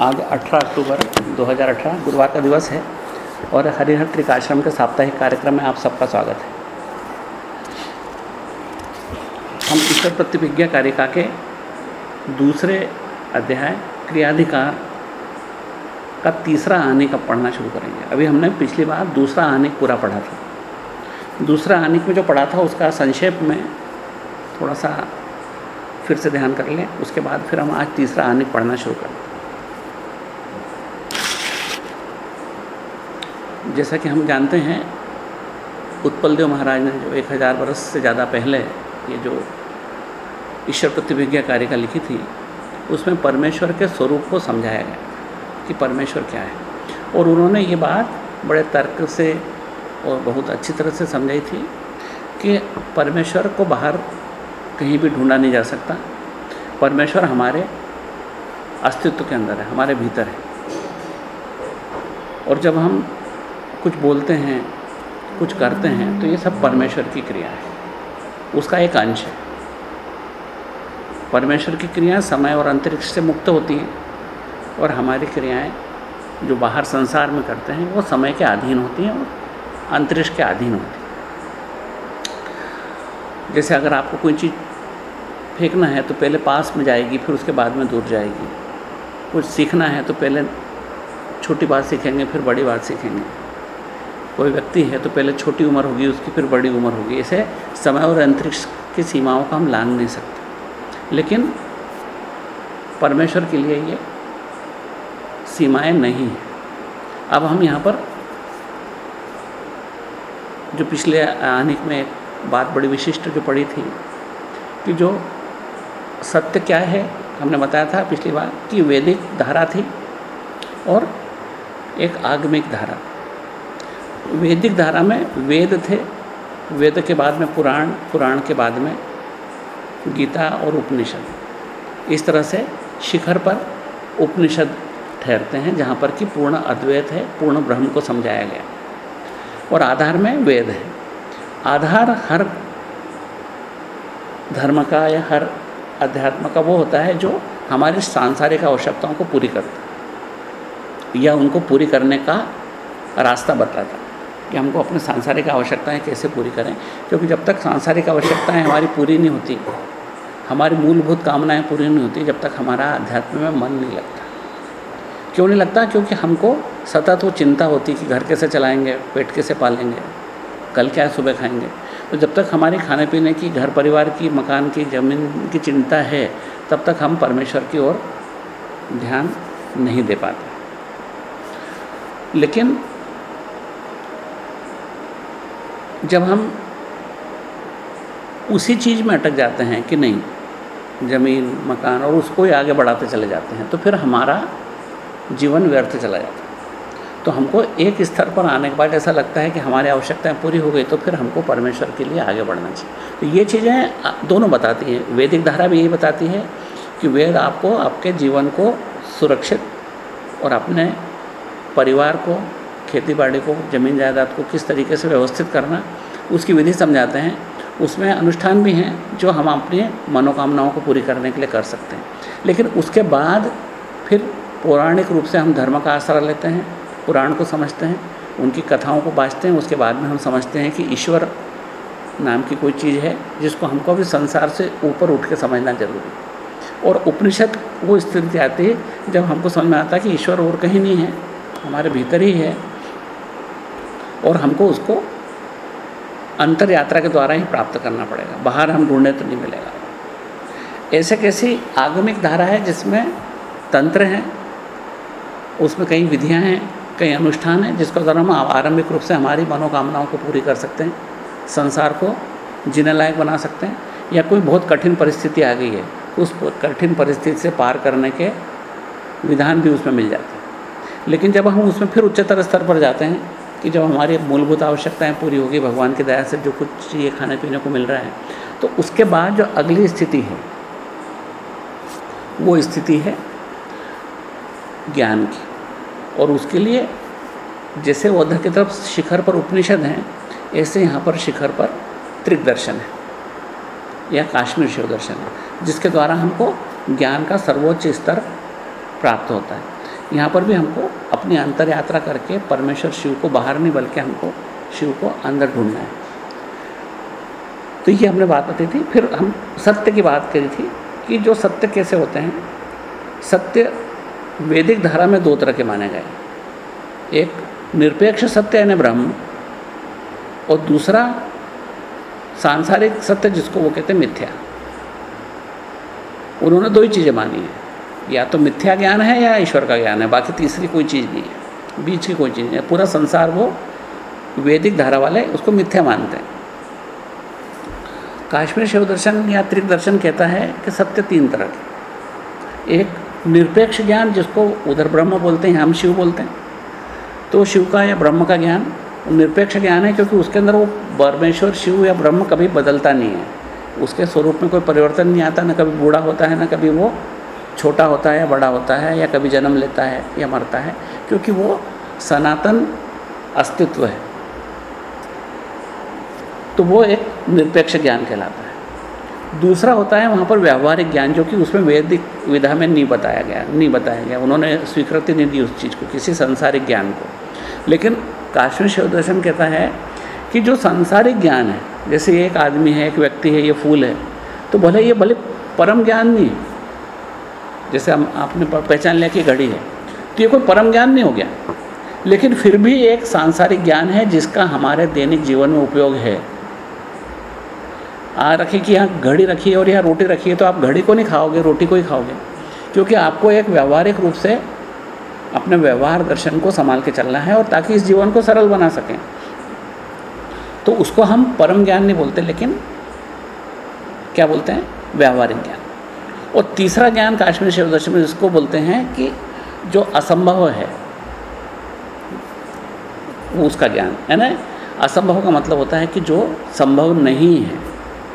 आज 18 अक्टूबर 2018 गुरुवार का दिवस है और हरिहर त्रिकाश्रम के साप्ताहिक कार्यक्रम में आप सबका स्वागत है। हम ईश्वर प्रतिभिज्ञा कारिका के दूसरे अध्याय, क्रियाधिकार का तीसरा आने का पढ़ना शुरू करेंगे। अभी हमने पिछली बार दूसरा आनिक पूरा पढ़ा था। दूसरा आनिक में जो पढ़ा था, उसका संक्षेप में थोड़ा सा फिर से ध्यान कर लें, उसके बाद फिर हम आज तीसरा आनिक पढ़ना शुरू करें जैसा कि हम जानते हैं उत्पल देव महाराज ने जो एक हज़ार वर्ष से ज़्यादा पहले ये जो ईश्वर प्रतिभिज्ञा कारिका लिखी थी, उसमें परमेश्वर के स्वरूप को समझाया गया कि परमेश्वर क्या है। और उन्होंने ये बात बड़े तर्क से और बहुत अच्छी तरह से समझाई थी कि परमेश्वर को बाहर कहीं भी ढूंढा नहीं जा सकता। परमेश्वर हमारे अस्तित्व के अंदर है, हमारे भीतर है। और जब हम कुछ बोलते हैं, कुछ करते हैं तो ये सब परमेश्वर की क्रिया है। उसका एक अंश है। परमेश्वर की क्रियाएँ समय और अंतरिक्ष से मुक्त होती हैं और हमारी क्रियाएँ जो बाहर संसार में करते हैं, वो समय के अधीन होती हैं और अंतरिक्ष के अधीन होती हैं। जैसे अगर आपको कोई चीज़ फेंकना है तो पहले पास में जाएगी, फिर उसके बाद में दूर जाएगी। कुछ सीखना है तो पहले छोटी बात सीखेंगे, फिर बड़ी बात सीखेंगे। कोई व्यक्ति है तो पहले छोटी उम्र होगी, उसकी फिर बड़ी उम्र होगी। ऐसे समय और अंतरिक्ष की सीमाओं का हम लांग नहीं सकते। लेकिन परमेश्वर के लिए ये सीमाएँ नहीं हैं। अब हम यहाँ पर जो पिछले आनिक में एक बात बड़ी विशिष्ट जो पड़ी थी कि जो सत्य क्या है, हमने बताया था पिछली बार कि वैदिक धारा थी और एक आगमिक धारा। वैदिक धारा में वेद थे। वेद के बाद में पुराण पुराण के बाद में गीता और उपनिषद। इस तरह से शिखर पर उपनिषद ठहरते हैं, जहाँ पर कि पूर्ण अद्वैत है, पूर्ण ब्रह्म को समझाया गया। और आधार में वेद है। आधार हर धर्म का या हर अध्यात्म का वो होता है जो हमारी सांसारिक आवश्यकताओं को पूरी करता या उनको पूरी करने का रास्ता बताता कि हमको अपने सांसारिक आवश्यकताएँ कैसे पूरी करें। क्योंकि जब तक सांसारिक आवश्यकताएँ हमारी पूरी नहीं होती, हमारी मूलभूत कामनाएँ पूरी नहीं होती, जब तक हमारा अध्यात्म में मन नहीं लगता। क्यों नहीं लगता? क्योंकि हमको सतत वो चिंता होती कि घर कैसे चलाएँगे, पेट कैसे पालेंगे, कल क्या सुबह खाएँगे। तो जब तक हमारी खाने पीने की, घर परिवार की, मकान की, ज़मीन की चिंता है, तब तक हम परमेश्वर की ओर ध्यान नहीं दे पाते। लेकिन जब हम उसी चीज़ में अटक जाते हैं कि नहीं, ज़मीन, मकान, और उसको ही आगे बढ़ाते चले जाते हैं तो फिर हमारा जीवन व्यर्थ चला जाता है। तो हमको एक स्तर पर आने के बाद ऐसा लगता है कि हमारी आवश्यकताएँ पूरी हो गई तो फिर हमको परमेश्वर के लिए आगे बढ़ना चाहिए। तो ये चीज़ें दोनों बताती हैं। वैदिक धारा भी यही बताती है कि वेद आपको, आपके जीवन को सुरक्षित और अपने परिवार को खेती बाड़ी को, ज़मीन जायदाद को किस तरीके से व्यवस्थित करना, उसकी विधि समझाते हैं। उसमें अनुष्ठान भी हैं, जो हम अपनी मनोकामनाओं को पूरी करने के लिए कर सकते हैं। लेकिन उसके बाद फिर पौराणिक रूप से हम धर्म का आसरा लेते हैं, पुराण को समझते हैं, उनकी कथाओं को बाँचते हैं, उसके बाद में हम समझते हैं कि ईश्वर नाम की कोई चीज़ है, जिसको हमको भी संसार से ऊपर उठ के समझना ज़रूरी है। और उपनिषद वो स्थिति आती है, जब हमको समझ में आता है कि ईश्वर और कहीं नहीं है, हमारे भीतर ही है और हमको उसको अंतर यात्रा के द्वारा ही प्राप्त करना पड़ेगा। बाहर हम ढूंढे तो नहीं मिलेगा। ऐसे कैसी आगमिक धारा है जिसमें तंत्र हैं, उसमें कई विधियाँ हैं, कई अनुष्ठान हैं, जिसके द्वारा हम आरंभिक रूप से हमारी मनोकामनाओं को पूरी कर सकते हैं, संसार को जीने लायक बना सकते हैं, या कोई बहुत कठिन परिस्थिति आ गई है, उस कठिन परिस्थिति से पार करने के विधान भी उसमें मिल जाते हैं। लेकिन जब हम उसमें फिर उच्चतर स्तर पर जाते हैं कि जब हमारी मूलभूत आवश्यकताएँ पूरी होगी, भगवान की दया से जो कुछ ये खाने पीने को मिल रहा है तो उसके बाद जो अगली स्थिति है, वो स्थिति है ज्ञान की। और उसके लिए जैसे उधर की तरफ़ शिखर पर उपनिषद हैं, ऐसे यहाँ पर शिखर पर त्रिक दर्शन है, या काश्मीर शिव दर्शन है, जिसके द्वारा हमको ज्ञान का सर्वोच्च स्तर प्राप्त होता है। यहाँ पर भी हमको अपनी अंतर यात्रा करके परमेश्वर शिव को बाहर नहीं, बल्कि हमको शिव को अंदर ढूंढना है। तो ये हमने बात बताई थी। फिर हम सत्य की बात करी थी कि जो सत्य कैसे होते हैं, सत्य वैदिक धारा में दो तरह के माने गए। एक निरपेक्ष सत्य यानी ब्रह्म, और दूसरा सांसारिक सत्य जिसको वो कहते हैं मिथ्या। उन्होंने दो ही चीज़ें मानी हैं। या तो मिथ्या ज्ञान है या ईश्वर का ज्ञान है, बाकी तीसरी कोई चीज़ नहीं है, बीच की कोई चीज़ नहीं है। पूरा संसार वो वैदिक धारा वाले उसको मिथ्या मानते हैं। काश्मीर शिव दर्शन या त्रिक दर्शन कहता है कि सत्य तीन तरह के। एक, निरपेक्ष ज्ञान, जिसको उधर ब्रह्म बोलते हैं, हम शिव बोलते हैं। तो शिव का या ब्रह्म का ज्ञान निरपेक्ष ज्ञान है, क्योंकि उसके अंदर वो परमेश्वर, शिव या ब्रह्म कभी बदलता नहीं है। उसके स्वरूप में कोई परिवर्तन नहीं आता, ना कभी बूढ़ा होता है, ना कभी वो छोटा होता है या बड़ा होता है या कभी जन्म लेता है या मरता है, क्योंकि वो सनातन अस्तित्व है। तो वो एक निरपेक्ष ज्ञान कहलाता है। दूसरा होता है वहाँ पर व्यवहारिक ज्ञान, जो कि उसमें वैदिक विधा में नहीं बताया गया, नहीं बताया गया। उन्होंने स्वीकृति नहीं दी उस चीज़ को, किसी संसारिक ज्ञान को। लेकिन काश्मीर शिवदर्शन कहता है कि जो सांसारिक ज्ञान है, जैसे एक आदमी है, एक व्यक्ति है, ये फूल है तो भले ये भले परम ज्ञान नहीं है जैसे हम आपने पहचान लिया कि घड़ी है। तो ये कोई परम ज्ञान नहीं हो गया। लेकिन फिर भी एक सांसारिक ज्ञान है जिसका हमारे दैनिक जीवन में उपयोग है। आ रखी कि यहाँ घड़ी रखी है और यहाँ रोटी रखी है तो आप घड़ी को नहीं खाओगे, रोटी को ही खाओगे। क्योंकि आपको एक व्यवहारिक रूप से अपने व्यवहार दर्शन को संभाल के चलना है और ताकि इस जीवन को सरल बना सकें। तो उसको हम परम ज्ञान नहीं बोलते, लेकिन क्या बोलते हैं? व्यवहारिक ज्ञान। और तीसरा ज्ञान काश्मीर शिव दर्शन में जिसको बोलते हैं कि जो असंभव है, वो उसका ज्ञान, है ना? असंभव का मतलब होता है कि जो संभव नहीं है,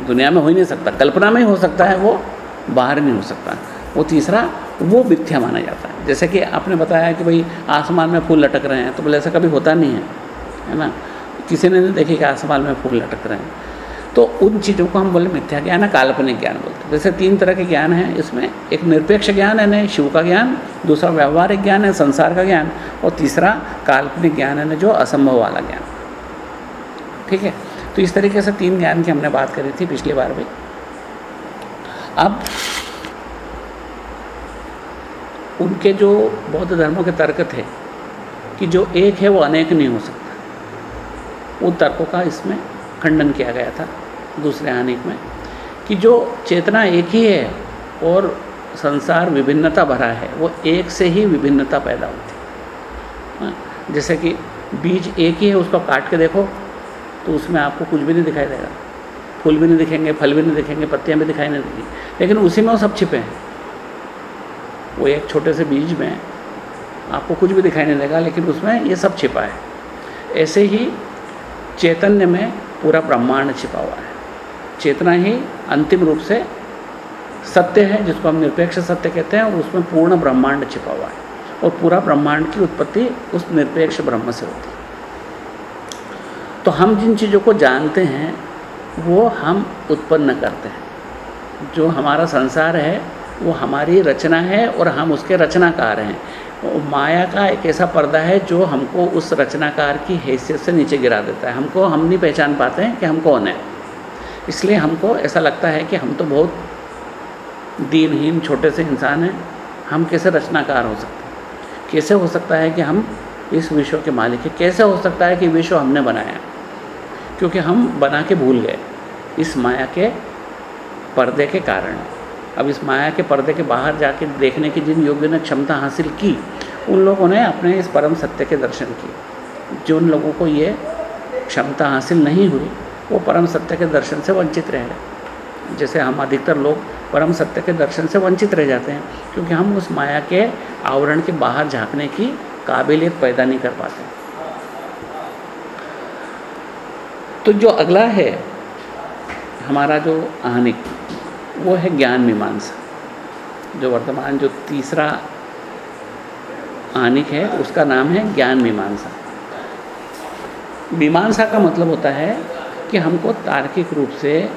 दुनिया में हो ही नहीं सकता, कल्पना में ही हो सकता है, वो बाहर नहीं हो सकता। वो तीसरा, वो मिथ्या माना जाता है। जैसे कि आपने बताया कि भाई आसमान में फूल लटक रहे हैं तो बोले ऐसा कभी होता नहीं है है ना? किसी ने नहीं देखे कि आसमान में फूल लटक रहे हैं। तो उन चीज़ों को हम बोले मिथ्या ज्ञान है काल्पनिक ज्ञान बोलते हैं। जैसे तीन तरह के ज्ञान हैं, इसमें एक निरपेक्ष ज्ञान है न शिव का ज्ञान, दूसरा व्यवहारिक ज्ञान है संसार का ज्ञान, और तीसरा काल्पनिक ज्ञान है न जो असंभव वाला ज्ञान। ठीक है? तो इस तरीके से तीन ज्ञान की हमने बात करी थी पिछली बार भी। अब उनके जो बौद्ध धर्मों के तर्क थे कि जो एक है वो अनेक नहीं हो सकता, उन तर्कों का इसमें खंडन किया गया था दूसरे आनिक में कि जो चेतना एक ही है और संसार विभिन्नता भरा है वो एक से ही विभिन्नता पैदा होती है। हाँ, जैसे कि बीज एक ही है उसको काट के देखो तो उसमें आपको कुछ भी नहीं दिखाई देगा। फूल भी नहीं दिखेंगे फल भी नहीं दिखेंगे पत्तियाँ भी दिखाई नहीं देंगी लेकिन उसी में वो सब छिपे हैं। वो एक छोटे से बीज में आपको कुछ भी दिखाई नहीं देगा लेकिन उसमें ये सब छिपा है। ऐसे ही चैतन्य में पूरा ब्रह्मांड छिपा हुआ है। चेतना ही अंतिम रूप से सत्य है, जिसको हम निरपेक्ष सत्य कहते हैं, और उसमें पूर्ण ब्रह्मांड छिपा हुआ है। और पूरा ब्रह्मांड की उत्पत्ति उस निरपेक्ष ब्रह्म से होती है। तो हम जिन चीज़ों को जानते हैं, वो हम उत्पन्न करते हैं। जो हमारा संसार है, वो हमारी रचना है, और हम उसके रचनाकार हैं। माया का एक ऐसा पर्दा है जो हमको उस रचनाकार की हैसियत से नीचे गिरा देता है। हमको, हम नहीं पहचान पाते हैं कि हम कौन है। इसलिए हमको ऐसा लगता है कि हम तो बहुत दीनहीन, छोटे से इंसान हैं। हम कैसे रचनाकार हो सकते हैं? कैसे हो सकता है कि हम इस विश्व के मालिक हैं? कैसे हो सकता है कि विश्व हमने बनाया? क्योंकि हम बना के भूल गए। इस माया के पर्दे के कारण। अब इस माया के पर्दे के बाहर जाके देखने की जिन योगियों ने क्षमता हासिल की, उन लोगों ने अपने इस परम सत्य के दर्शन किए। जिन लोगों को ये क्षमता हासिल नहीं हुई, वो परम सत्य के दर्शन से वंचित रह गए। जैसे हम अधिकतर लोग परम सत्य के दर्शन से वंचित रह जाते हैं, क्योंकि हम उस माया के आवरण के बाहर झांकने की काबिलियत पैदा नहीं कर पाते। तो जो अगला है, हमारा जो आहनिक वो है ज्ञान मीमांसा। जो वर्तमान, जो तीसरा आनिक है, उसका नाम है ज्ञान मीमांसा। मीमांसा का मतलब होता है कि हमको तार्किक रूप से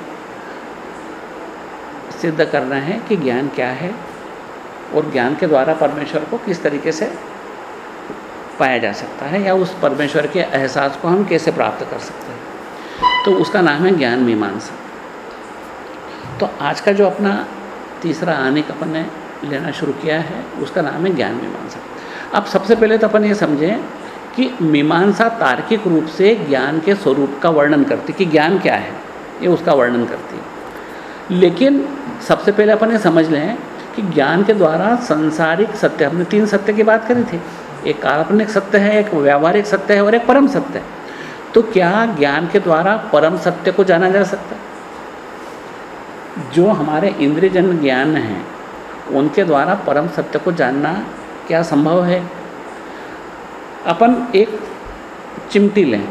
सिद्ध करना है कि ज्ञान क्या है और ज्ञान के द्वारा परमेश्वर को किस तरीके से पाया जा सकता है या उस परमेश्वर के एहसास को हम कैसे प्राप्त कर सकते हैं। तो उसका नाम है ज्ञान मीमांसा। तो आज का जो अपना तीसरा आने का अपन ने लेना शुरू किया है, उसका नाम है ज्ञान मीमांसा। अब सबसे पहले तो अपन ये समझें कि मीमांसा तार्किक रूप से ज्ञान के स्वरूप का वर्णन करती, कि ज्ञान क्या है, ये उसका वर्णन करती। है लेकिन सबसे पहले अपन ये समझ लें कि ज्ञान के द्वारा संसारिक सत्य, हमने तीन सत्य की बात करी थी, एक काल्पनिक सत्य है, एक व्यावहारिक सत्य है और एक परम सत्य है। तो क्या ज्ञान के द्वारा परम सत्य को जाना जा सकता है? जो हमारे इंद्रियजन ज्ञान हैं, उनके द्वारा परम सत्य को जानना क्या संभव है? अपन एक चिमटी लें।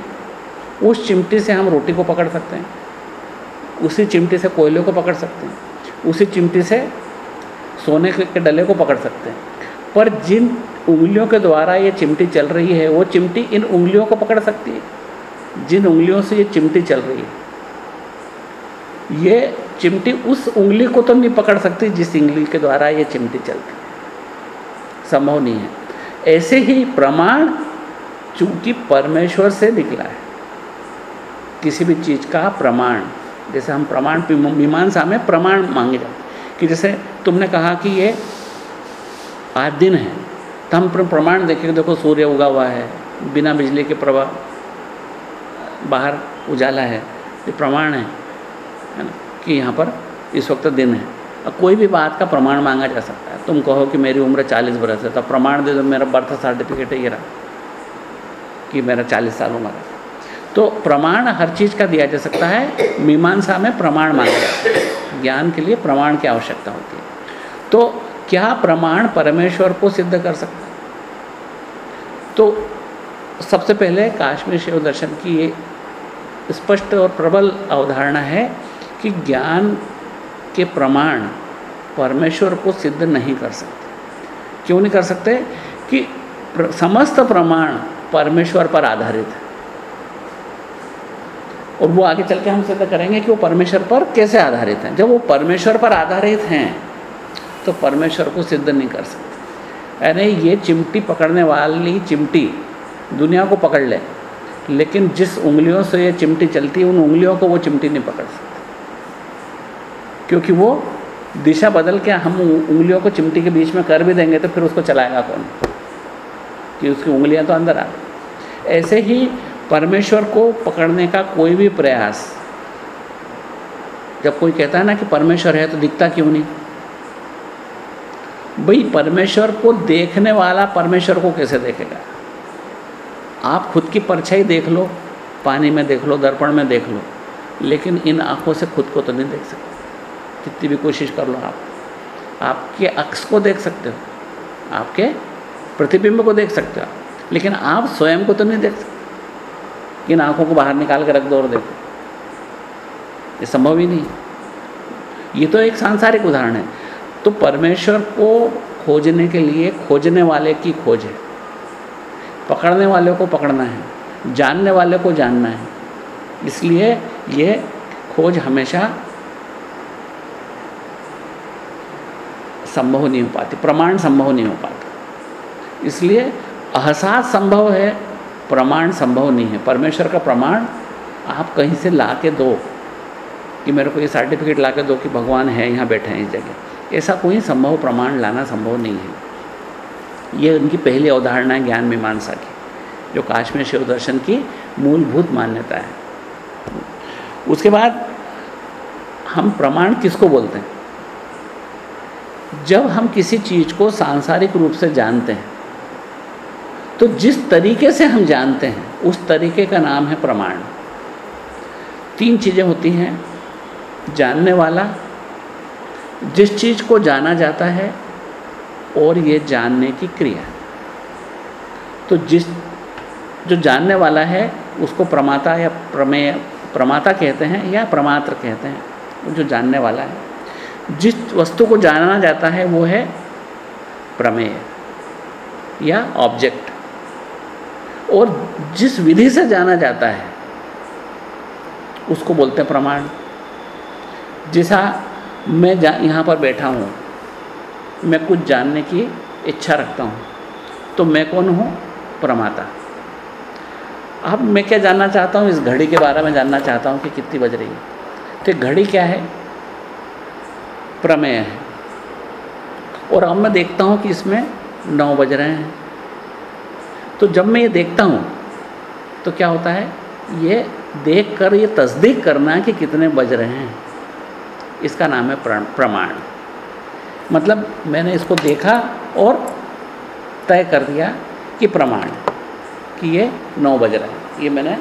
उस चिमटी से हम रोटी को पकड़ सकते हैं। उसी चिमटी से कोयले को पकड़ सकते हैं। उसी चिमटी से सोने के डले को पकड़ सकते हैं। पर जिन उंगलियों के द्वारा ये चिमटी चल रही है, वो चिमटी इन उंगलियों को पकड़ सकती है। जिन उंगलियों से ये चिमटी चल रही है। ये चिमटी, उस उंगली को तो नहीं पकड़ सकती जिस उंगली के द्वारा ये चिमटी चलती है। संभव नहीं है। ऐसे ही प्रमाण चूँकि परमेश्वर से निकला है, किसी भी चीज़ का प्रमाण, जैसे हम प्रमाण मीमांसा में प्रमाण मांगे जाते कि जैसे तुमने कहा कि ये आज दिन है तो हम प्रमाण देखेंगे, देखो सूर्य उगा हुआ है, बिना बिजली के प्रवाह, बाहर उजाला है, ये प्रमाण है है ना? कि यहाँ पर इस वक्त दिन है। अब कोई भी बात का प्रमाण मांगा जा सकता है। तुम कहो कि मेरी उम्र चालीस बरस है तो प्रमाण दे दो, मेरा बर्थ सर्टिफिकेट है, ये रहा। कि मेरा चालीस साल उम्र है। तो प्रमाण हर चीज़ का दिया जा सकता है, मीमांसा में प्रमाण मांगा जाता है। ज्ञान के लिए प्रमाण की आवश्यकता होती है। तो क्या प्रमाण परमेश्वर को सिद्ध कर सकता है? तो सबसे पहले काश्मीर शिव दर्शन की ये स्पष्ट और प्रबल अवधारणा है कि ज्ञान के प्रमाण परमेश्वर को सिद्ध नहीं कर सकते। क्यों नहीं कर सकते? कि प्र, समस्त प्रमाण परमेश्वर पर आधारित है। और वो आगे चल के हम सिद्ध करेंगे कि वो परमेश्वर पर कैसे आधारित हैं। जब वो परमेश्वर पर आधारित हैं तो परमेश्वर को सिद्ध नहीं कर सकते। यानी ये चिमटी पकड़ने वाली चिमटी दुनिया को पकड़ ले लेकिन जिस उंगलियों से ये चिमटी चलती है उन उंगलियों को वो चिमटी नहीं पकड़ सकती। क्योंकि वो दिशा बदल के हम उंगलियों को चिमटी के बीच में कर भी देंगे तो फिर उसको चलाएगा कौन? कि उसकी उंगलियाँ तो अंदर आ गई। ऐसे ही परमेश्वर को पकड़ने का कोई भी प्रयास, जब कोई कहता है ना कि परमेश्वर है तो दिखता क्यों नहीं? भाई, परमेश्वर को देखने वाला परमेश्वर को कैसे देखेगा? आप खुद की परछाई देख लो, पानी में देख लो, दर्पण में देख लो, लेकिन इन आँखों से खुद को तो नहीं देख सकते। कितनी भी कोशिश कर लो आप। आपके अक्स को देख सकते हो। आपके प्रतिबिंब को देख सकते हो लेकिन आप स्वयं को तो नहीं देख सकते। इन आँखों को बाहर निकाल कर रख दो और देखो। ये संभव ही नहीं ये तो एक सांसारिक उदाहरण है। तो परमेश्वर को खोजने के लिए खोजने वाले की खोज है। पकड़ने वाले को पकड़ना है। जानने वाले को जानना है। इसलिए ये खोज हमेशा संभव नहीं हो पाती, प्रमाण संभव नहीं हो पाता। इसलिए अहसास संभव है, प्रमाण संभव नहीं है। परमेश्वर का प्रमाण आप कहीं से ला के दो कि मेरे को ये सर्टिफिकेट ला के दो कि भगवान है, यहाँ बैठे हैं इस जगह। ऐसा कोई संभव प्रमाण लाना संभव नहीं है। ये उनकी पहली अवधारणा है ज्ञान मीमांसा की, जो काश्मीर शिव दर्शन की मूलभूत मान्यता है। उसके बाद हम प्रमाण किसको बोलते हैं? जब हम किसी चीज़ को सांसारिक रूप से जानते हैं तो जिस तरीके से हम जानते हैं, उस तरीके का नाम है प्रमाण। तीन चीज़ें होती हैं, जानने वाला, जिस चीज़ को जाना जाता है, और ये जानने की क्रिया। तो जिस, जो जानने वाला है, उसको प्रमाता या प्रमेय, प्रमाता कहते हैं या प्रमात्र कहते हैं जो जानने वाला है। जिस वस्तु को जाना जाता है वो है प्रमेय या ऑब्जेक्ट और जिस विधि से जाना जाता है, उसको बोलते हैं प्रमाण। जैसा मैं यहाँ पर बैठा हूँ, मैं कुछ जानने की इच्छा रखता हूँ तो मैं कौन हूँ? प्रमाता। अब मैं क्या जानना चाहता हूँ? इस घड़ी के बारे में जानना चाहता हूँ कि कितनी बज रही है। तो घड़ी क्या है? प्रमेय है। और अब मैं देखता हूँ कि इसमें नौ बज रहे हैं। तो जब मैं ये देखता हूँ तो क्या होता है? ये देख कर ये तस्दीक करना है कि कितने बज रहे हैं। इसका नाम है प्रमाण। मतलब मैंने इसको देखा और तय कर दिया कि प्रमाण, कि ये नौ बज रहा है। ये मैंने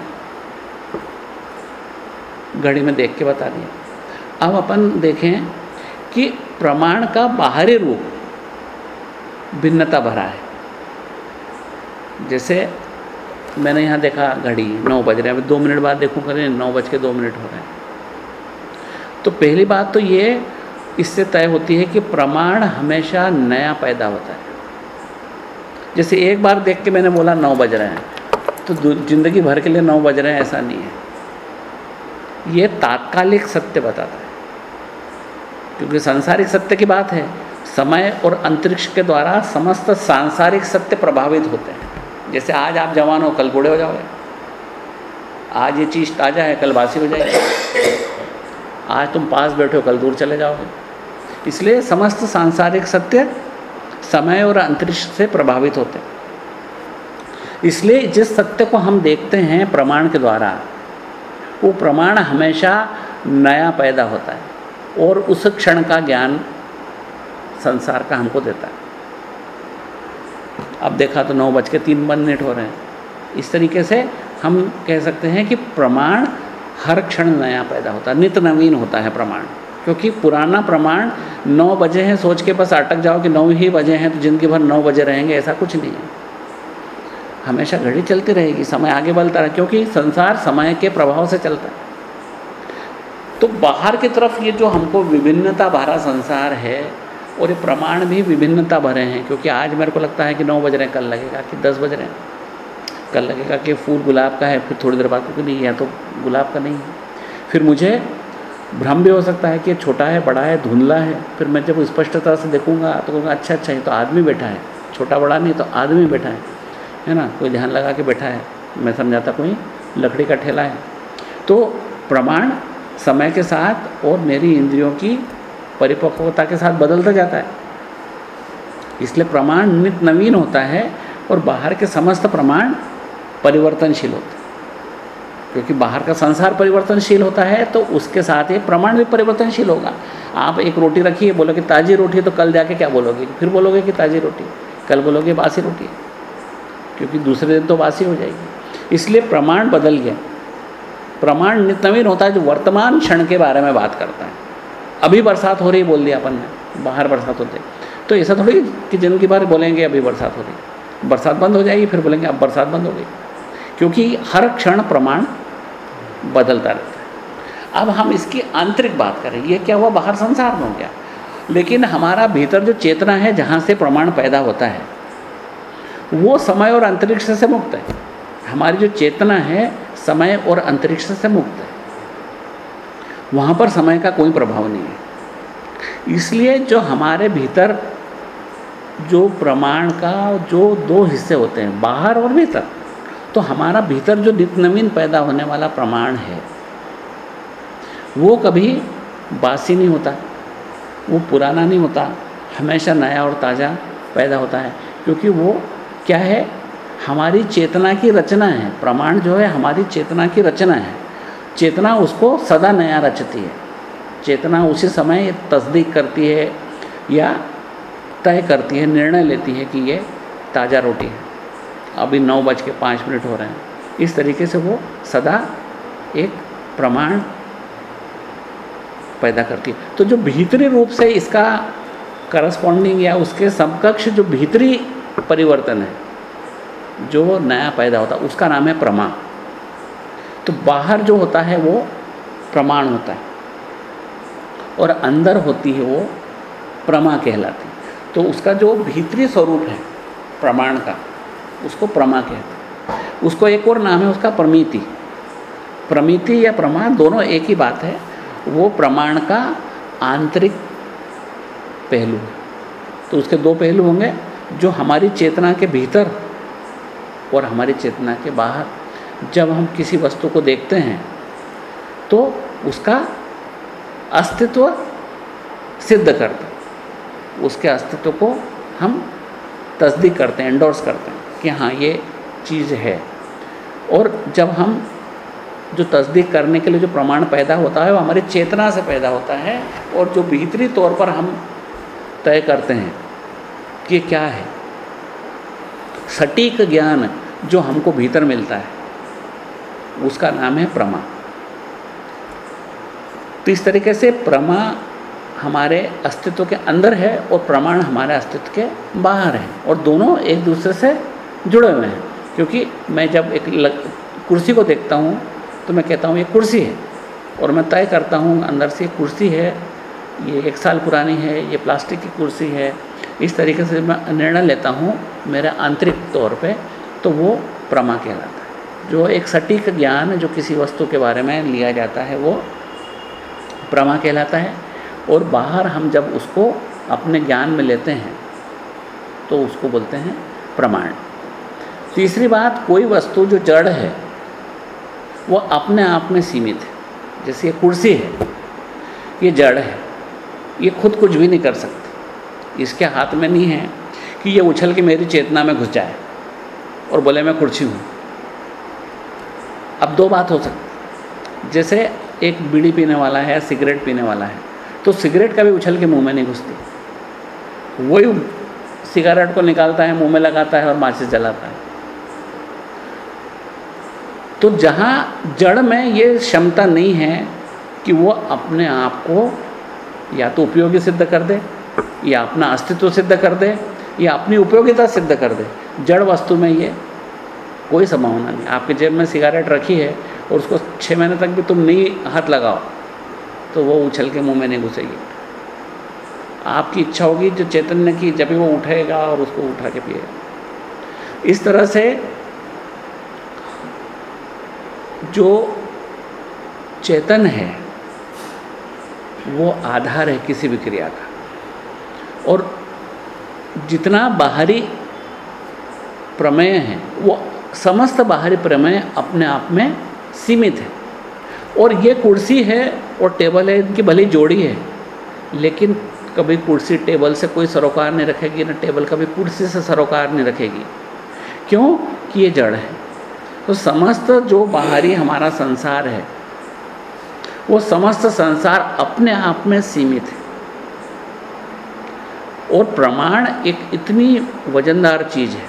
घड़ी में देख के बता दिया। अब अपन देखें कि प्रमाण का बाहरी रूप भिन्नता भरा है। जैसे मैंने यहाँ देखा घड़ी, नौ बज रहे हैं। अभी दो मिनट बाद देखूँ करें नौ बज के दो मिनट हो रहे हैं। तो पहली बात तो ये इससे तय होती है कि प्रमाण हमेशा नया पैदा होता है। जैसे एक बार देख के मैंने बोला नौ बज रहे हैं तो ज़िंदगी भर के लिए नौ बज रहे हैं ऐसा नहीं है। ये तात्कालिक सत्य बताता है। क्योंकि सांसारिक सत्य की बात है, समय और अंतरिक्ष के द्वारा समस्त सांसारिक सत्य प्रभावित होते हैं। जैसे आज आप जवान हो, कल बूढ़े हो जाओगे। आज ये चीज़ ताज़ा है, कल बासी हो जाएगी। आज तुम पास बैठे हो, कल दूर चले जाओगे। इसलिए समस्त सांसारिक सत्य समय और अंतरिक्ष से प्रभावित होते हैं। इसलिए जिस सत्य को हम देखते हैं प्रमाण के द्वारा, वो प्रमाण हमेशा नया पैदा होता है। और उस क्षण का ज्ञान संसार का हमको देता है। अब देखा तो नौ बज के तीन मिनट हो रहे हैं। इस तरीके से हम कह सकते हैं कि प्रमाण हर क्षण नया पैदा होता है। नित नवीन होता है प्रमाण। क्योंकि पुराना प्रमाण नौ बजे हैं, सोच के बस अटक जाओ कि नौ ही बजे हैं तो ज़िंदगी भर नौ बजे रहेंगे, ऐसा कुछ नहीं है। हमेशा घड़ी चलती रहेगी, समय आगे बढ़ता रहे, क्योंकि संसार समय के प्रभाव से चलता है। तो बाहर की तरफ़ ये जो हमको विभिन्नता भरा संसार है और ये प्रमाण भी विभिन्नता भरे हैं, क्योंकि आज मेरे को लगता है कि नौ बज रहे हैं, कल लगेगा कि दस बज रहे हैं। कल लगेगा कि फूल गुलाब का है, फिर थोड़ी देर बाद क्योंकि नहीं है तो गुलाब का नहीं है। फिर मुझे भ्रम भी हो सकता है कि छोटा है, बड़ा है, धुंधला है, फिर मैं जब स्पष्टता से देखूँगा तो कहूँगा अच्छा अच्छा ये तो आदमी बैठा है, छोटा, बड़ा नहीं तो आदमी बैठा है है ना? कोई ध्यान लगा के बैठा है, मैं समझाता कोई लकड़ी का ठेला है। तो प्रमाण समय के साथ और मेरी इंद्रियों की परिपक्वता के साथ बदलता जाता है। इसलिए प्रमाण नित नवीन होता है और बाहर के समस्त प्रमाण परिवर्तनशील होते हैं। क्योंकि बाहर का संसार परिवर्तनशील होता है तो उसके साथ ये प्रमाण भी परिवर्तनशील होगा। आप एक रोटी रखिए बोलोगे ताज़ी रोटी है तो कल जाके क्या बोलोगे? फिर बोलोगे कि ताज़ी रोटी कल बोलोगे बासी रोटी क्योंकि दूसरे दिन तो बासी हो जाएगी। इसलिए प्रमाण बदल गया। प्रमाण नित नवीन होता है जो वर्तमान क्षण के बारे में बात करता है। अभी बरसात हो रही बोल दिया अपन ने, बाहर बरसात होते। तो ऐसा थोड़ी कि जिनकी बार बोलेंगे, अभी बरसात हो रही। बरसात बंद हो जाएगी, फिर बोलेंगे, अब बरसात बंद हो गई। क्योंकि हर क्षण प्रमाण बदलता रहता है। अब हम इसकी आंतरिक बात करें, ये क्या हुआ? बाहर संसार में हो गया। लेकिन हमारा भीतर जो चेतना है, जहाँ से प्रमाण पैदा होता है, वो समय और अंतरिक्ष से मुक्त है। हमारी जो चेतना है समय और अंतरिक्ष से मुक्त है। वहाँ पर समय का कोई प्रभाव नहीं है। इसलिए जो हमारे भीतर जो प्रमाण का जो दो हिस्से होते हैं, बाहर और भीतर तो हमारा भीतर जो नित नवीन पैदा होने वाला प्रमाण है, वो कभी बासी नहीं होता, वो पुराना नहीं होता, हमेशा नया और ताज़ा पैदा होता है, क्योंकि वो क्या है? हमारी चेतना की रचना है, प्रमाण जो है हमारी चेतना की रचना है। चेतना उसको सदा नया रचती है। चेतना उसी समय तस्दीक करती है या तय करती है, निर्णय लेती है कि ये ताज़ा रोटी है। अभी नौ बज के पाँच मिनट हो रहे हैं। इस तरीके से वो सदा एक प्रमाण पैदा करती है। तो जो भीतरी रूप से इसका करस्पॉन्डिंग या उसके समकक्ष जो भीतरी परिवर्तन है जो नया पैदा होता है, उसका नाम है प्रमा तो बाहर जो होता है, वो प्रमाण होता है। और अंदर होती है वो प्रमा कहलाती तो उसका जो भीतरी स्वरूप है, प्रमाण का, उसको प्रमा कहते हैं। उसको एक और नाम है, उसका प्रमिति। प्रमिति या प्रमा दोनों एक ही बात है। वो प्रमाण का आंतरिक पहलू है। तो उसके दो पहलू होंगे, जो हमारी चेतना के भीतर और हमारी चेतना के बाहर जब हम किसी वस्तु को देखते हैं तो उसका अस्तित्व सिद्ध करते हैं। उसके अस्तित्व को हम तस्दीक करते हैं एंडोर्स करते हैं कि हाँ ये चीज़ है। और जब हम जो तस्दीक करने के लिए जो प्रमाण पैदा होता है, वो हमारी चेतना से पैदा होता है और जो भीतरी तौर पर हम तय करते हैं कि क्या है। सटीक ज्ञान जो हमको भीतर मिलता है उसका नाम है प्रमा। तो इस तरीके से प्रमा हमारे अस्तित्व के अंदर है और प्रमाण हमारे अस्तित्व के बाहर है और दोनों एक दूसरे से जुड़े हुए हैं। क्योंकि मैं जब एक लग, कुर्सी को देखता हूँ तो मैं कहता हूँ ये कुर्सी है। और मैं तय करता हूँ अंदर से कुर्सी है ये एक साल पुरानी है ये प्लास्टिक की कुर्सी है इस तरीके से मैं निर्णय लेता हूँ मेरे आंतरिक तौर पे तो वो प्रमा कहलाता है। जो एक सटीक ज्ञान जो किसी वस्तु के बारे में लिया जाता है, वो प्रमा कहलाता है। और बाहर हम जब उसको अपने ज्ञान में लेते हैं तो उसको बोलते हैं प्रमाण। तीसरी बात, कोई वस्तु जो जड़ है, वो अपने आप में सीमित है। जैसे ये कुर्सी है, ये जड़ है, ये खुद कुछ भी नहीं कर सकती। इसके हाथ में नहीं है कि ये उछल के मेरी चेतना में घुस जाए और बोले, मैं कुर्सी हूँ। अब दो बात हो सकती जैसे एक बीड़ी पीने वाला है या सिगरेट पीने वाला है तो सिगरेट कभी उछल के मुँह में नहीं घुसती। वही सिगरेट को निकालता है, मुँह में लगाता है और माचिस जलाता है। तो जहाँ जड़ में ये क्षमता नहीं है कि वो अपने आप को या तो उपयोगी सिद्ध कर दे या अपना अस्तित्व सिद्ध कर दे, या अपनी उपयोगिता सिद्ध कर दे। जड़ वस्तु में ये कोई संभावना नहीं। आपके जेब में सिगारेट रखी है और उसको छः महीने तक भी तुम नहीं हाथ लगाओ तो वो उछल के मुँह में नहीं घुसेगी। आपकी इच्छा होगी, जो चैतन्य की जब भी वो उठेगा और उसको उठा के पिएगा। इस तरह से जो चेतन है, वो आधार है किसी भी क्रिया का। और जितना बाहरी प्रमेय है, वो समस्त बाहरी प्रमेय अपने आप में सीमित है। और ये कुर्सी है और टेबल है, इनकी भली जोड़ी है, लेकिन कभी कुर्सी टेबल से कोई सरोकार नहीं रखेगी, ना टेबल कभी कुर्सी से सरोकार नहीं रखेगी। क्यों? कि ये जड़ है। तो समस्त जो बाहरी हमारा संसार है, वो समस्त संसार अपने आप में सीमित है। और प्रमाण एक इतनी वजनदार चीज़ है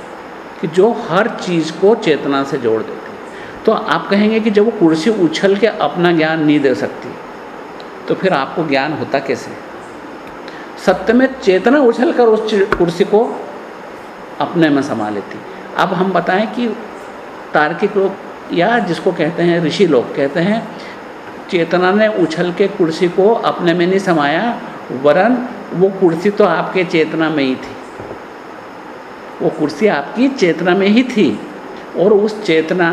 कि जो हर चीज़ को चेतना से जोड़ देती है। तो आप कहेंगे कि जब वो कुर्सी उछल के अपना ज्ञान नहीं दे सकती तो फिर आपको ज्ञान होता कैसे? सत्य में चेतना उछल कर उस कुर्सी को अपने में समा लेती। अब हम बताएँ कि तार्किक लोग या जिसको कहते हैं ऋषि लोग कहते हैं, चेतना ने उछल के कुर्सी को अपने में नहीं समाया, वरन वो कुर्सी तो आपके चेतना में ही थी। वो कुर्सी आपकी चेतना में ही थी और उस चेतना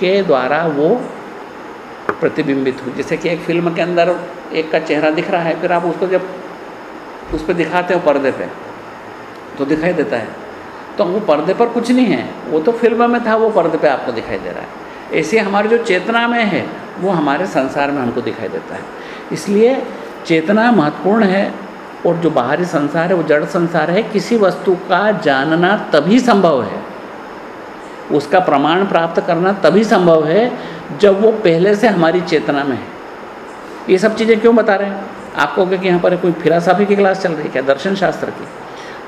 के द्वारा वो प्रतिबिंबित हुई। जैसे कि एक फ़िल्म के अंदर एक का चेहरा दिख रहा है, फिर आप उसको जब उस पर दिखाते हो पर्दे पे तो दिखाई देता है। तो वो पर्दे पर कुछ नहीं है, वो तो फ़िल्म में था, वो पर्दे पे आपको दिखाई दे रहा है। ऐसे हमारी जो चेतना में है, वो हमारे संसार में हमको दिखाई देता है। इसलिए चेतना महत्वपूर्ण है और जो बाहरी संसार है, वो जड़ संसार है, किसी वस्तु का जानना तभी संभव है। उसका प्रमाण प्राप्त करना तभी संभव है, जब वो पहले से हमारी चेतना में है। ये सब चीज़ें क्यों बता रहे हैं? आपको क्या कि यहाँ पर कोई फिलासफी की क्लास चल रही है क्या? दर्शन शास्त्र की।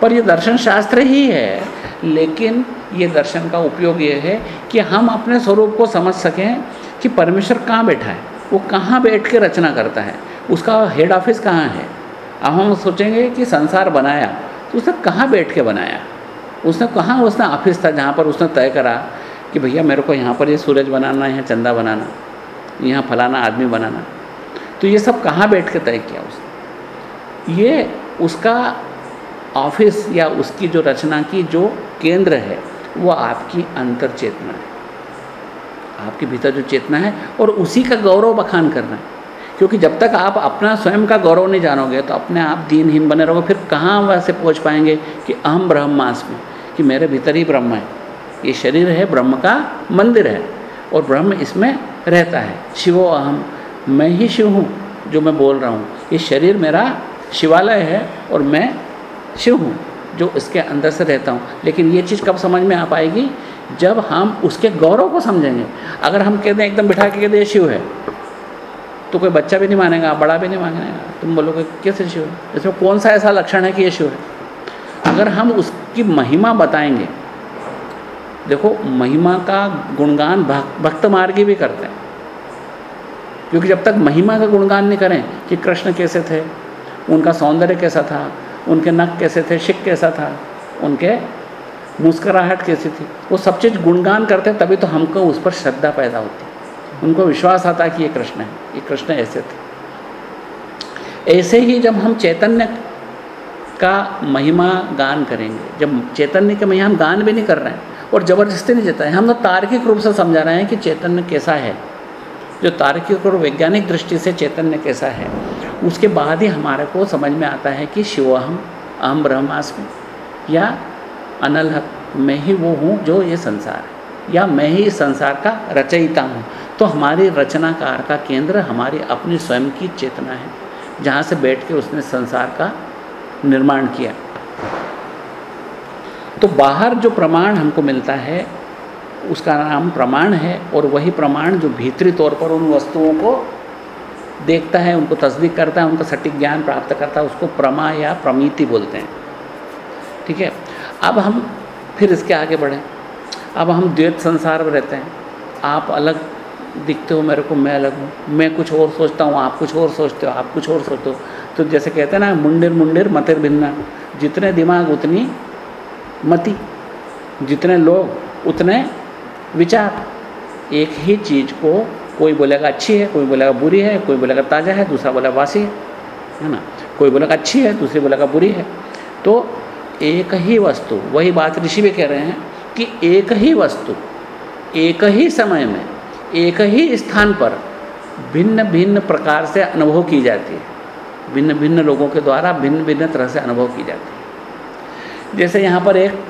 पर ये दर्शन शास्त्र ही है, लेकिन ये दर्शन का उपयोग ये है कि हम अपने स्वरूप को समझ सकें कि परमेश्वर कहाँ बैठा है, वो कहाँ बैठ के रचना करता है, उसका हेड ऑफ़िस कहाँ है। अब हम सोचेंगे कि संसार बनाया तो उसने कहाँ बैठ के बनाया? उसने कहाँ, उसने ऑफ़िस था जहाँ पर उसने तय करा कि भैया मेरे को यहाँ पर ये सूरज बनाना, यहाँ चंदा बनाना, यहाँ फलाना आदमी बनाना। तो ये सब कहाँ बैठ के तय किया उसने? ये उसका ऑफ़िस या उसकी जो रचना की जो केंद्र है, वो आपकी अंतर चेतना है। आपके भीतर जो चेतना है और उसी का गौरव बखान करना है। क्योंकि जब तक आप अपना स्वयं का गौरव नहीं जानोगे तो अपने आप दीनहीन बने रहोगे। फिर कहाँ वैसे पहुँच पाएँगे कि अहम ब्रह्मास्मि कि मेरे भीतर ही ब्रह्म है। ये शरीर है, ब्रह्म का मंदिर है और ब्रह्म इसमें रहता है। शिवो अहम। मैं ही शिव हूँ जो मैं बोल रहा हूँ। ये शरीर मेरा शिवालय है और मैं शिव हूँ जो इसके अंदर से रहता हूँ। लेकिन ये चीज़ कब समझ में आ पाएगी? जब हम उसके गौरव को समझेंगे। अगर हम कहते हैं, एकदम बिठा के कहते हैं, शिव है। तो कोई बच्चा भी नहीं मानेगा, बड़ा भी नहीं मानेगा। तुम बोलोगे कैसे शिव है? इसमें कौन सा ऐसा लक्षण है कि ये शिव है? अगर हम उसकी महिमा बताएँगे, देखो, महिमा का गुणगान भक्त मार्गी भी करते हैं। क्योंकि जब तक महिमा का गुणगान नहीं करें कि कृष्ण कैसे थे, उनका सौंदर्य कैसा था, उनके नख कैसे थे शिक कैसा था, उनके मुस्कराहट कैसी थी, वो सब चीज़ गुणगान करते तभी तो हमको उस पर श्रद्धा पैदा होती उनको विश्वास आता कि ये कृष्ण है, ये कृष्ण ऐसे थे। ऐसे ही जब हम चैतन्य का महिमा गान करेंगे, जब चैतन्य के महिमा हम गान भी नहीं कर रहे हैं, और ज़बरदस्ती नहीं जता है हम तो तार्किक रूप से समझा रहे हैं कि चैतन्य कैसा है। जो तार्किक और वैज्ञानिक दृष्टि से चैतन्य कैसा है, उसके बाद ही हमारे को समझ में आता है कि शिवहम, अहम ब्रह्मास्मि या अनल मैं ही वो हूँ जो ये संसार है। या मैं ही संसार का रचयिता हूँ। तो हमारी रचनाकार का केंद्र हमारी अपनी स्वयं की चेतना है, जहाँ से बैठ के उसने संसार का निर्माण किया। तो बाहर जो प्रमाण हमको मिलता है, उसका नाम प्रमाण है और वही प्रमाण जो भीतरी तौर पर उन वस्तुओं को देखता है, उनको तस्दीक करता है, उनका सटीक ज्ञान प्राप्त करता है, उसको प्रमा या प्रमिति बोलते हैं। ठीक है? अब हम फिर इसके आगे बढ़ें। अब हम द्वैत संसार में रहते हैं। आप अलग दिखते हो, मेरे को मैं अलग हूँ। मैं कुछ और सोचता हूँ, आप कुछ और सोचते हो, आप कुछ और सोचते हो। तो जैसे कहते हैं ना, मुंडिर मुंडिर मतिर भिन्ना। जितने दिमाग उतनी मति। जितने लोग उतने विचार। एक ही चीज़ को कोई बोलेगा अच्छी है, कोई बोलेगा बुरी है, कोई बोलेगा ताज़ा है, दूसरा बोलेगा वासी है है ना? कोई बोलेगा अच्छी है, दूसरी बोलेगा बुरी है। तो एक ही वस्तु, वही बात ऋषि भी कह रहे हैं कि एक ही वस्तु, एक ही समय में, एक ही स्थान पर भिन्न भिन्न प्रकार से अनुभव की जाती है। भिन्न भिन्न लोगों के द्वारा भिन्न भिन्न तरह से अनुभव की जाती है। जैसे यहाँ पर एक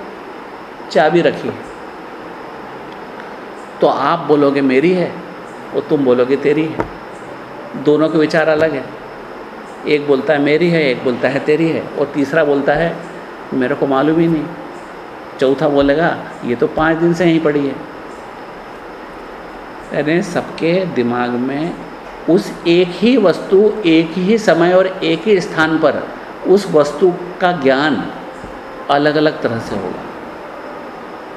चाबी रखी है। तो आप बोलोगे, मेरी है, और तुम बोलोगे, तेरी है। दोनों के विचार अलग है। एक बोलता है, मेरी है, एक बोलता है, तेरी है, और तीसरा बोलता है, मेरे को मालूम ही नहीं। चौथा बोलेगा, ये तो पाँच दिन से यहीं पड़ी है। यानी सबके दिमाग में उस एक ही वस्तु, एक ही समय और एक ही स्थान पर उस वस्तु का ज्ञान अलग अलग तरह से होगा।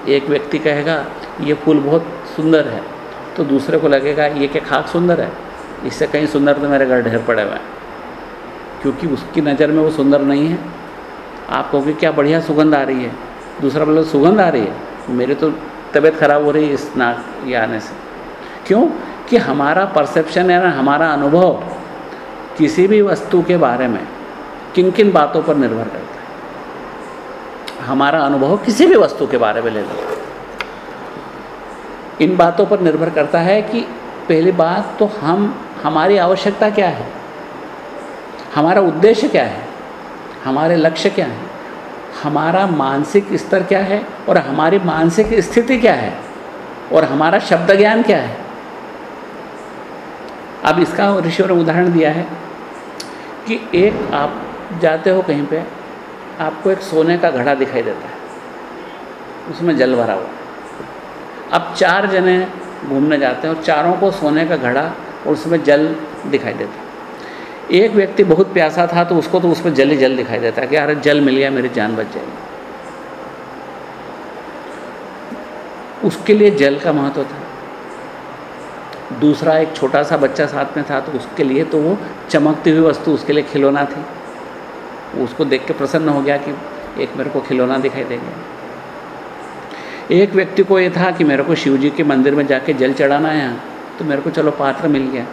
एक व्यक्ति कहेगा, ये फूल बहुत सुंदर है। तो दूसरे को लगेगा, ये क्या खाक सुंदर है? इससे कहीं सुंदर तो मेरे घर ढेर पड़े हुए हैं। क्योंकि उसकी नज़र में वो सुंदर नहीं है। आप कहोगे, क्या बढ़िया सुगंध आ रही है। दूसरा बोले, सुगंध आ रही है। मेरी तो तबीयत खराब हो रही है इस नाक ये आने से। क्यों? कि हमारा परसेप्शन है ना, हमारा अनुभव किसी भी वस्तु के बारे में किन किन बातों पर निर्भर करता है। हमारा अनुभव किसी भी वस्तु के बारे में ले लो इन बातों पर निर्भर करता है कि पहली बात तो हम, हमारी आवश्यकता क्या है? हमारा उद्देश्य क्या है? हमारे लक्ष्य क्या हैं? हमारा मानसिक स्तर क्या है और हमारी मानसिक स्थिति क्या है और हमारा शब्द ज्ञान क्या है? अब इसका ऋषियों ने उदाहरण दिया है कि एक आप जाते हो कहीं पे, आपको एक सोने का घड़ा दिखाई देता है। उसमें जल भरा हुआ अब चार जने घूमने जाते हैं और चारों को सोने का घड़ा और उसमें जल दिखाई देता है। एक व्यक्ति बहुत प्यासा था तो उसको तो उसमें जल ही जल दिखाई देता है कि अरे जल मिल गया, मेरी जान बच जाएगी। उसके लिए जल का महत्व था। दूसरा एक छोटा सा बच्चा साथ में था तो उसके लिए तो वो चमकती हुई वस्तु उसके लिए खिलौना थी। उसको देख के प्रसन्न हो गया कि एक मेरे को खिलौना दिखाई दे गया। एक व्यक्ति को ये था कि मेरे को शिव जी के मंदिर में जाके जल चढ़ाना है तो मेरे को चलो पात्र मिल गया।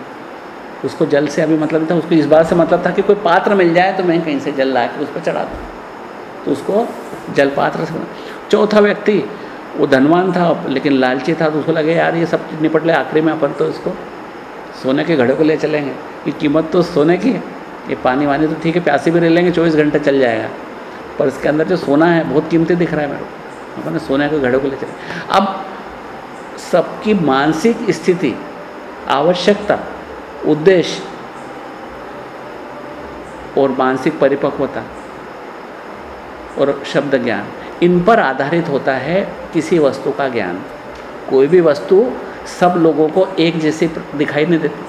उसको जल से अभी मतलब था, उसको इस बात से मतलब था कि कोई पात्र मिल जाए तो मैं कहीं से जल ला के उस पर चढ़ा दूँ। तो उसको जल पात्र से चौथा व्यक्ति, वो धनवान था, लेकिन लालची था तो उसको लगे, यार, ये सब निपट ले, आखिरी में अपन तो इसको सोने के घड़े को ले चलेंगे। ये कीमत तो सोने की है। ये पानी वानी तो ठीक है, प्यासे भी ले लेंगे, चौबीस घंटे चल जाएगा। पर इसके अंदर जो सोना है, बहुत कीमती दिख रहा है मेरे को। अपने सोने के घड़े को ले चले। अब सबकी मानसिक स्थिति, आवश्यकता उद्देश्य और मानसिक परिपक्वता और शब्द ज्ञान। इन पर आधारित होता है किसी वस्तु का ज्ञान। कोई भी वस्तु सब लोगों को एक जैसी दिखाई नहीं देती।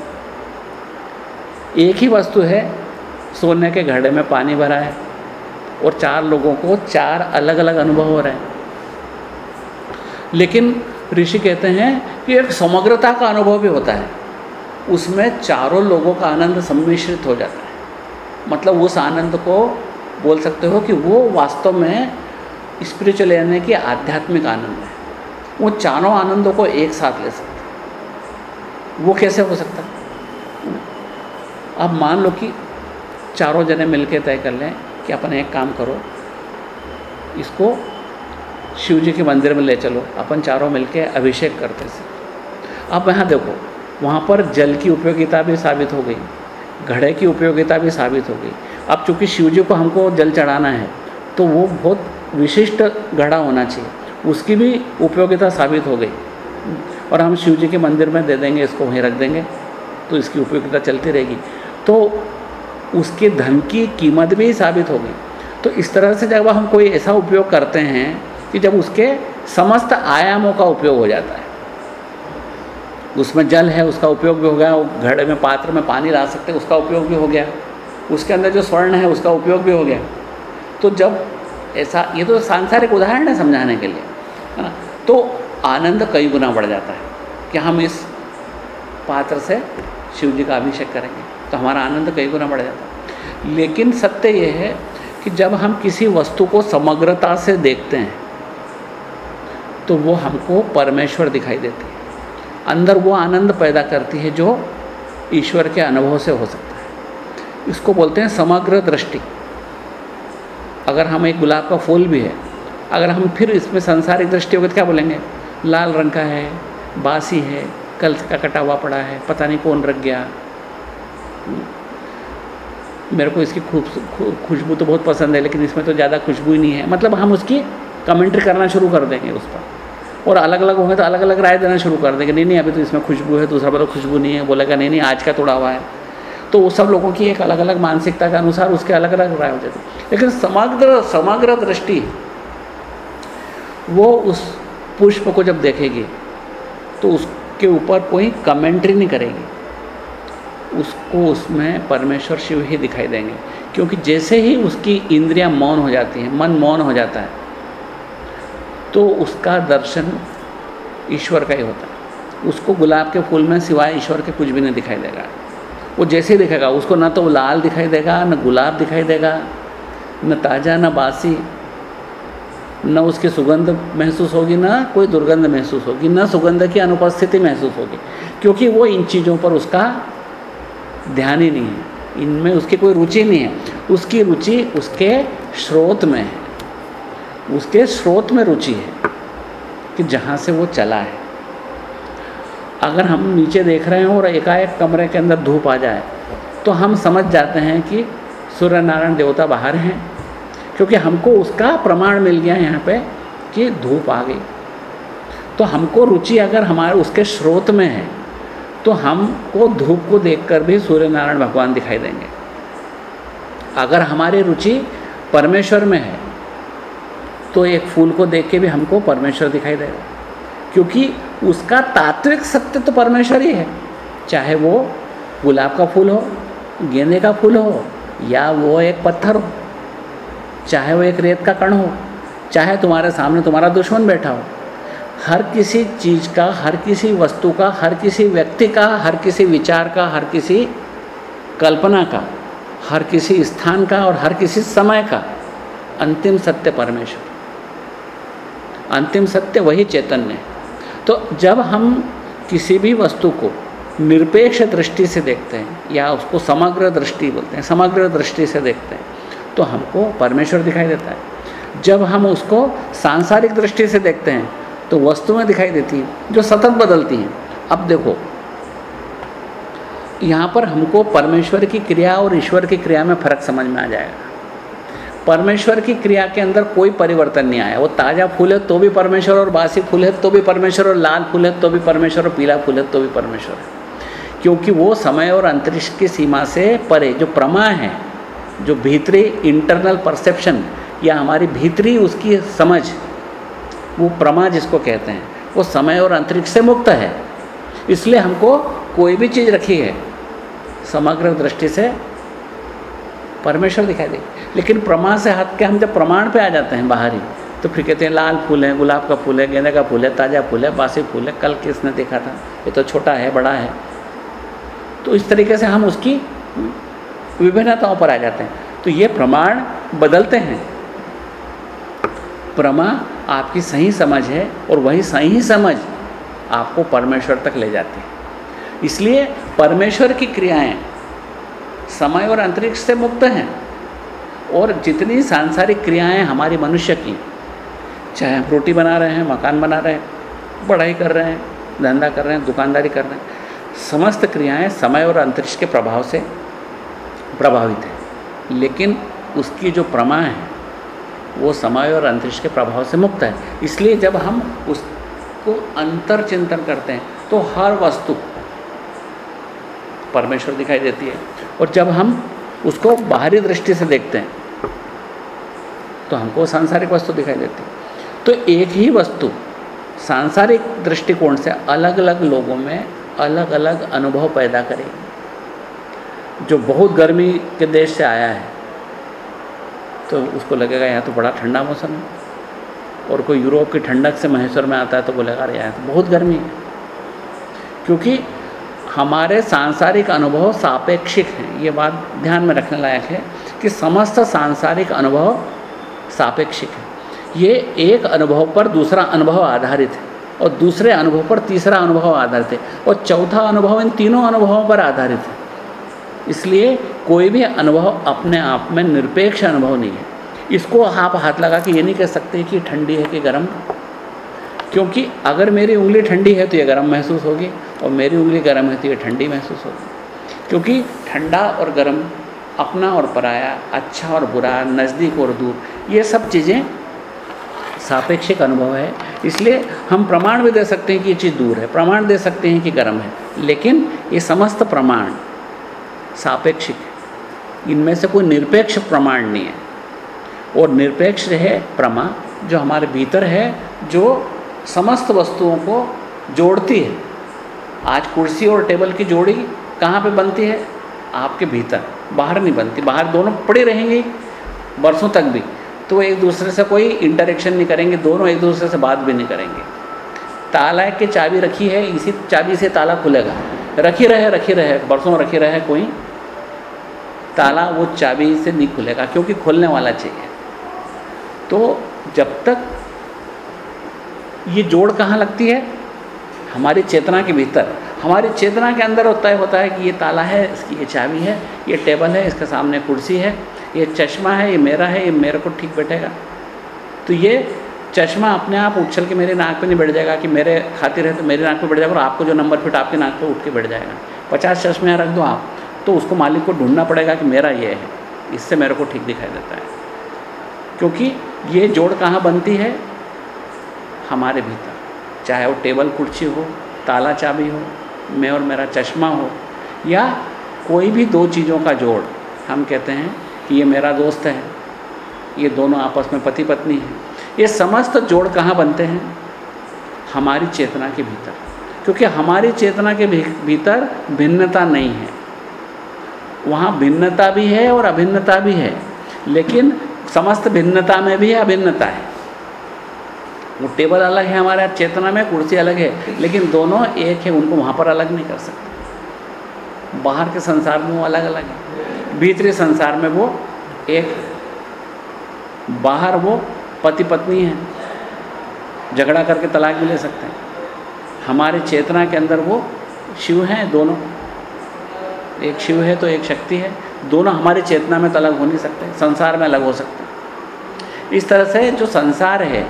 एक ही वस्तु है, सोने के घड़े में पानी भरा है और चार लोगों को चार अलग अलग अनुभव हो रहे हैं। लेकिन ऋषि कहते हैं कि एक समग्रता का अनुभव भी होता है। उसमें चारों लोगों का आनंद सम्मिश्रित हो जाता है। मतलब उस आनंद को बोल सकते हो कि वो वास्तव में स्पिरिचुअल यानी कि आध्यात्मिक आनंद है। वो चारों आनंदों को एक साथ ले सकते वो कैसे हो सकता अब मान लो कि चारों जने मिलके तय कर लें कि अपन एक काम करो, इसको शिव जी के मंदिर में ले चलो, अपन चारों मिलके अभिषेक करते से अब यहाँ देखो वहाँ पर जल की उपयोगिता भी साबित हो गई, घड़े की उपयोगिता भी साबित हो गई। अब चूँकि शिव जी को हमको जल चढ़ाना है तो वो बहुत विशिष्ट घड़ा होना चाहिए, उसकी भी उपयोगिता साबित हो गई। और हम शिव जी के मंदिर में दे देंगे, इसको वहीं रख देंगे तो इसकी उपयोगिता चलती रहेगी। तो उसके धन की कीमत भी साबित होगी तो इस तरह से जब हम कोई ऐसा उपयोग करते हैं कि जब उसके समस्त आयामों का उपयोग हो जाता है उसमें जल है, उसका उपयोग भी हो गया घड़े में, पात्र में पानी ला सकते, उसका उपयोग भी हो गया। उसके अंदर जो स्वर्ण है, उसका उपयोग भी हो गया। तो जब ऐसा, ये तो सांसारिक उदाहरण है समझाने के लिए, है ना? तो आनंद कई गुना बढ़ जाता है कि हम इस पात्र से शिव जी का अभिषेक करेंगे तो हमारा आनंद कई गुना बढ़ जाता है। लेकिन सत्य ये है कि जब हम किसी वस्तु को समग्रता से देखते हैं तो वो हमको परमेश्वर दिखाई देती है। अंदर वो आनंद पैदा करती है जो ईश्वर के अनुभव से हो सकता है। इसको बोलते हैं समग्र दृष्टि। अगर हम एक गुलाब का फूल भी है, अगर हम फिर इसमें संसारिक दृष्टि होगी तो क्या बोलेंगे? लाल रंग का है, बासी है, कल का कटा हुआ पड़ा है, पता नहीं कौन रख गया। मेरे को इसकी खूब, खुशबू तो बहुत पसंद है, लेकिन इसमें तो ज़्यादा खुशबू ही नहीं है। मतलब हम उसकी कमेंट्री करना शुरू कर देंगे उस पर। और अलग अलग होंगे तो अलग अलग राय देना शुरू कर देंगे। नहीं नहीं, अभी तो इसमें खुशबू है, दूसरा पर तो खुशबू नहीं है। बोलेगा, नहीं नहीं, आज का तोड़ा हुआ है। तो वो सब लोगों की एक अलग अलग मानसिकता के अनुसार उसके अलग अलग राय हो जाती लेकिन समग्र समग्र दृष्टि वो उस पुष्प को जब देखेगी तो उसके ऊपर कोई कमेंट्री नहीं करेगी। उसको उसमें परमेश्वर शिव ही दिखाई देंगे। क्योंकि जैसे ही उसकी इंद्रियाँ मौन हो जाती हैं, मन मौन हो जाता है तो उसका दर्शन ईश्वर का ही होता है। उसको गुलाब के फूल में सिवाय ईश्वर के कुछ भी नहीं दिखाई देगा। वो जैसे ही दिखेगा, उसको ना तो लाल दिखाई देगा, न गुलाब दिखाई देगा, न ताज़ा, न बासी, न उसकी सुगंध महसूस होगी, ना कोई दुर्गंध महसूस होगी, न सुगंध की अनुपस्थिति महसूस होगी। क्योंकि वो इन चीज़ों पर उसका ध्यान ही नहीं है। इनमें उसकी कोई रुचि नहीं है। उसकी रुचि उसके स्रोत में है। उसके स्रोत में रुचि है कि जहाँ से वो चला है। अगर हम नीचे देख रहे हैं और एकाएक कमरे के अंदर धूप आ जाए तो हम समझ जाते हैं कि सूर्य नारायण देवता बाहर हैं, क्योंकि हमको उसका प्रमाण मिल गया यहाँ पे कि धूप आ गई। तो हमको रुचि अगर हमारे उसके स्रोत में है तो हमको धूप को देखकर भी सूर्य नारायण भगवान दिखाई देंगे। अगर हमारी रुचि परमेश्वर में है तो एक फूल को देख के भी हमको परमेश्वर दिखाई देगा क्योंकि उसका तात्विक सत्य तो परमेश्वर ही है। चाहे वो गुलाब का फूल हो, गेंदे का फूल हो, या वो एक पत्थर हो, चाहे वो एक रेत का कण हो, चाहे तुम्हारे सामने तुम्हारा दुश्मन बैठा हो, हर किसी चीज़ का, हर किसी वस्तु का, हर किसी व्यक्ति का, हर किसी विचार का, हर किसी कल्पना का, हर किसी स्थान का और हर किसी समय का अंतिम सत्य परमेश्वर। अंतिम सत्य वही चैतन्य है। तो जब हम किसी भी वस्तु को निरपेक्ष दृष्टि से देखते हैं, या उसको समग्र दृष्टि बोलते हैं, समग्र दृष्टि से देखते हैं तो हमको परमेश्वर दिखाई देता है। जब हम उसको सांसारिक दृष्टि से देखते हैं तो वस्तुएँ दिखाई देती हैं, जो सतत बदलती हैं। अब देखो, यहाँ पर हमको परमेश्वर की क्रिया और ईश्वर की क्रिया में फ़र्क समझ में आ जाएगा। परमेश्वर की क्रिया के अंदर कोई परिवर्तन नहीं आया। वो ताज़ा फूल है तो भी परमेश्वर और बासी फूल है तो भी परमेश्वर और लाल फूल है तो भी परमेश्वर और पीला फूल है तो भी परमेश्वर है। क्योंकि वो समय और अंतरिक्ष की सीमा से परे, जो प्रमा है, जो भीतरी इंटरनल परसेप्शन या हमारी भीतरी उसकी समझ, वो प्रमा जिसको कहते हैं, वो समय और अंतरिक्ष से मुक्त है। इसलिए हमको कोई भी चीज़ रखी है, समग्र दृष्टि से परमेश्वर दिखाई दे। लेकिन प्रमा से हट के हम जब प्रमाण पे आ जाते हैं बाहरी तो फिर कहते हैं, लाल फूल है, गुलाब का फूल है, गेंदे का फूल है, ताज़ा फूल है, बासी फूल है, कल किसने देखा था? ये तो छोटा है, बड़ा है। तो इस तरीके से हम उसकी विभिन्नताओं पर आ जाते हैं। तो ये प्रमाण बदलते हैं। प्रमा आपकी सही समझ है और वही सही समझ आपको परमेश्वर तक ले जाती है। इसलिए परमेश्वर की क्रियाएँ समय और अंतरिक्ष से मुक्त हैं। और जितनी सांसारिक क्रियाएँ हमारी मनुष्य की, चाहे हम रोटी बना रहे हैं, मकान बना रहे हैं, पढ़ाई कर रहे हैं, धंधा कर रहे हैं, दुकानदारी कर रहे हैं, समस्त क्रियाएँ समय और अंतरिक्ष के प्रभाव से प्रभावित है। लेकिन उसकी जो प्रमा है, वो समय और अंतरिक्ष के प्रभाव से मुक्त है। इसलिए जब हम उसको अंतर चिंतन करते हैं तो हर वस्तु परमेश्वर दिखाई देती है। और जब हम उसको बाहरी दृष्टि से देखते हैं तो हमको सांसारिक वस्तु दिखाई देती। तो एक ही वस्तु सांसारिक दृष्टिकोण से अलग अलग लोगों में अलग अलग अनुभव पैदा करेगी। जो बहुत गर्मी के देश से आया है तो उसको लगेगा यहाँ तो बड़ा ठंडा मौसम है। और कोई यूरोप की ठंडक से महेश्वर में आता है तो बोलेगा, अरे यहाँ तो बहुत गर्मी है। क्योंकि हमारे सांसारिक अनुभव सापेक्षिक हैं। ये बात ध्यान में रखने लायक है कि समस्त सांसारिक अनुभव सापेक्षिक है। ये एक अनुभव पर दूसरा अनुभव आधारित है और दूसरे अनुभव पर तीसरा अनुभव आधारित है और चौथा अनुभव इन तीनों अनुभवों पर आधारित है। इसलिए कोई भी अनुभव अपने आप में निरपेक्ष अनुभव नहीं है। इसको आप हाथ लगा के ये नहीं कह सकते कि ठंडी है कि गर्म। क्योंकि अगर मेरी उंगली ठंडी है तो ये गर्म महसूस होगी और मेरी उंगली गर्म है तो ये ठंडी महसूस होगी। क्योंकि ठंडा और गर्म अपना और पराया अच्छा और बुरा, नज़दीक और दूर, ये सब चीज़ें सापेक्षिक अनुभव है। इसलिए हम प्रमाण भी दे सकते हैं कि ये चीज़ दूर है, प्रमाण दे सकते हैं कि गर्म है, लेकिन ये समस्त प्रमाण सापेक्षिक इनमें से कोई निरपेक्ष प्रमाण नहीं है। और निरपेक्ष है प्रमा, जो हमारे भीतर है, जो समस्त वस्तुओं को जोड़ती है। आज कुर्सी और टेबल की जोड़ी कहाँ पे बनती है? आपके भीतर। बाहर नहीं बनती, बाहर दोनों पड़े रहेंगे बरसों तक भी। तो एक दूसरे से कोई इंटरेक्शन नहीं करेंगे, दोनों एक दूसरे से बात भी नहीं करेंगे। ताला के चाबी रखी है, इसी चाबी से ताला खुलेगा। रखी रहे रखी रहे, बरसों रखी रहे कोई, ताला वो चाबी से नहीं खुलेगा, क्योंकि खोलने वाला चाहिए। तो जब तक ये जोड़ कहाँ लगती है? हमारी चेतना के भीतर। हमारी चेतना के अंदर होता है होता है कि ये ताला है, इसकी ये चाबी है, ये टेबल है, इसके सामने कुर्सी है, ये चश्मा है, ये मेरा है, ये मेरे को ठीक बैठेगा। तो ये चश्मा अपने आप उछल के मेरे नाक पे नहीं बैठ जाएगा कि मेरे खातिर है तो मेरे नाक पे बैठ जाएगा और आपको जो नंबर फिट आपके नाक पे उठ के बैठ जाएगा। पचास चश्मे रख दो आप तो उसको मालिक को ढूंढना पड़ेगा कि मेरा ये है, इससे मेरे को ठीक दिखाई देता है। क्योंकि ये जोड़ कहाँ बनती है? हमारे भीतर, चाहे वो टेबल, कुर्सी हो, ताला चाबी हो मैं और मेरा चश्मा हो, या कोई भी दो चीज़ों का जोड़, हम कहते हैं कि ये मेरा दोस्त है, ये दोनों आपस में पति पत्नी हैं। ये समस्त जोड़ कहाँ बनते हैं? हमारी चेतना के भीतर। क्योंकि हमारी चेतना के भीतर भिन्नता नहीं है। वहाँ भिन्नता भी है और अभिन्नता भी है, लेकिन समस्त भिन्नता में भी अभिन्नता है। वो टेबल अलग है हमारे, चेतना में कुर्सी अलग है, लेकिन दोनों एक है, उनको वहाँ पर अलग नहीं कर सकते। बाहर के संसार में वो अलग अलग है। भीतरी संसार में वो एक बाहर वो पति पत्नी है। झगड़ा करके तलाक भी ले सकते हैं। हमारे चेतना के अंदर वो शिव हैं दोनों। एक शिव है तो एक शक्ति है। दोनों हमारी चेतना में तो अलग हो नहीं सकते, संसार में अलग हो सकते इस तरह से जो संसार है